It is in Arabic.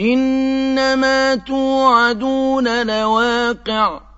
إنما توعدون لواقع.